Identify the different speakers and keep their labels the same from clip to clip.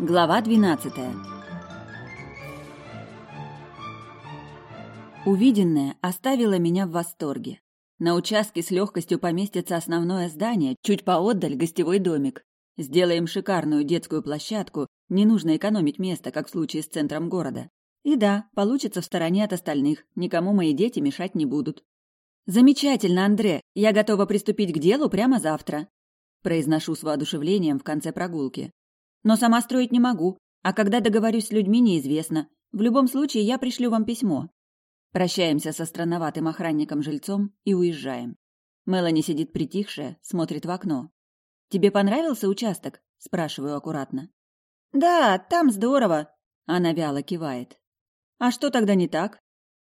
Speaker 1: Глава 12. Увиденное оставило меня в восторге. На участке с легкостью поместится основное здание, чуть поотдаль гостевой домик. Сделаем шикарную детскую площадку, не нужно экономить место, как в случае с центром города. И да, получится в стороне от остальных, никому мои дети мешать не будут. Замечательно, Андре, я готова приступить к делу прямо завтра. Произношу с воодушевлением в конце прогулки. Но сама строить не могу, а когда договорюсь с людьми, неизвестно. В любом случае, я пришлю вам письмо. Прощаемся со странноватым охранником-жильцом и уезжаем. Мелани сидит притихшая, смотрит в окно. «Тебе понравился участок?» – спрашиваю аккуратно.
Speaker 2: «Да, там здорово», – она вяло кивает. «А что тогда не так?»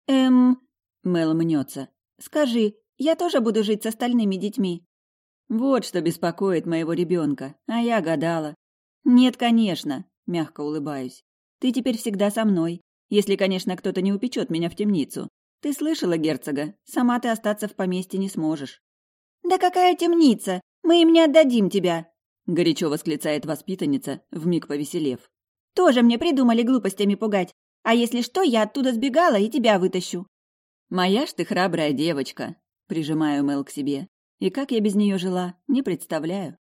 Speaker 2: «Эм...» – Мел мнется. «Скажи, я тоже буду жить с остальными детьми?»
Speaker 1: Вот что беспокоит моего ребенка, а я гадала.
Speaker 2: «Нет, конечно», –
Speaker 1: мягко улыбаюсь. «Ты теперь всегда со мной, если, конечно, кто-то не упечет меня в темницу. Ты слышала, герцога, сама ты остаться в поместье не сможешь».
Speaker 2: «Да какая темница? Мы им не отдадим тебя!»
Speaker 1: – горячо восклицает воспитанница, вмиг повеселев.
Speaker 2: «Тоже мне придумали глупостями пугать. А если что, я оттуда сбегала и тебя вытащу».
Speaker 1: «Моя ж ты храбрая девочка», – прижимаю Мэл к себе. И как я без нее жила, не представляю.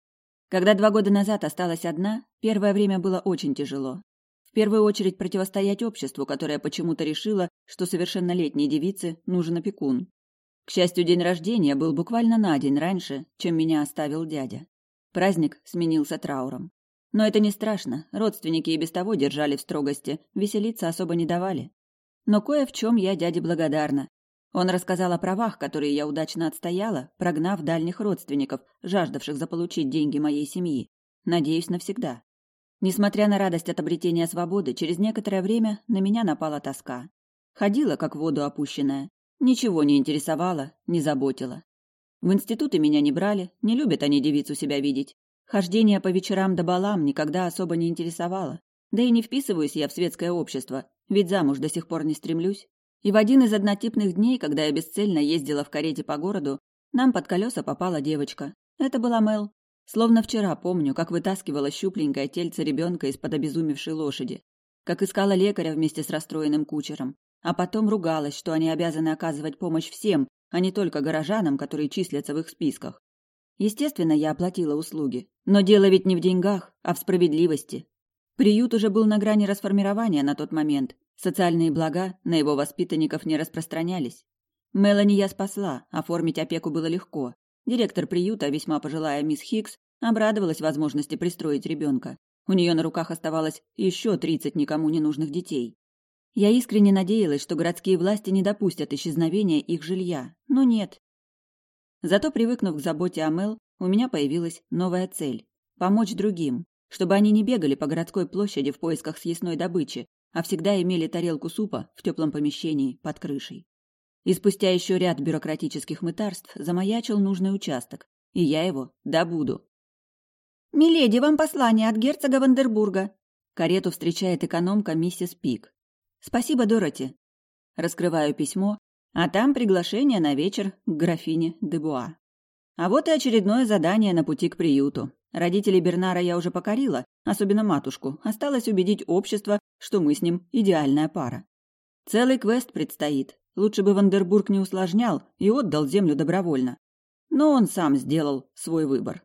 Speaker 1: Когда два года назад осталась одна, первое время было очень тяжело. В первую очередь противостоять обществу, которое почему-то решило, что совершеннолетней девице нужен опекун. К счастью, день рождения был буквально на день раньше, чем меня оставил дядя. Праздник сменился трауром. Но это не страшно, родственники и без того держали в строгости, веселиться особо не давали. Но кое в чем я дяде благодарна. Он рассказал о правах, которые я удачно отстояла, прогнав дальних родственников, жаждавших заполучить деньги моей семьи. Надеюсь, навсегда. Несмотря на радость от обретения свободы, через некоторое время на меня напала тоска. Ходила, как в воду опущенная. Ничего не интересовало, не заботило. В институты меня не брали, не любят они девицу себя видеть. Хождение по вечерам до балам никогда особо не интересовало. Да и не вписываюсь я в светское общество, ведь замуж до сих пор не стремлюсь. И в один из однотипных дней, когда я бесцельно ездила в карете по городу, нам под колеса попала девочка. Это была Мел. Словно вчера помню, как вытаскивала щупленькое тельце ребенка из-под обезумевшей лошади, как искала лекаря вместе с расстроенным кучером, а потом ругалась, что они обязаны оказывать помощь всем, а не только горожанам, которые числятся в их списках. Естественно, я оплатила услуги. Но дело ведь не в деньгах, а в справедливости. Приют уже был на грани расформирования на тот момент, Социальные блага на его воспитанников не распространялись. Мелани я спасла, оформить опеку было легко. Директор приюта, весьма пожилая мисс Хикс, обрадовалась возможности пристроить ребенка. У нее на руках оставалось еще тридцать никому не нужных детей. Я искренне надеялась, что городские власти не допустят исчезновения их жилья, но нет. Зато, привыкнув к заботе о Мел, у меня появилась новая цель – помочь другим, чтобы они не бегали по городской площади в поисках съестной добычи, а всегда имели тарелку супа в теплом помещении под крышей. И спустя еще ряд бюрократических мытарств замаячил нужный участок, и я его добуду.
Speaker 2: «Миледи, вам послание от герцога Вандербурга!»
Speaker 1: Карету встречает экономка миссис Пик. «Спасибо, Дороти!» Раскрываю письмо, а там приглашение на вечер к графине Дебуа. А вот и очередное задание на пути к приюту. Родителей Бернара я уже покорила, особенно матушку. Осталось убедить общество, что мы с ним идеальная пара. Целый квест предстоит. Лучше бы Вандербург не усложнял и отдал землю добровольно. Но он сам сделал свой выбор.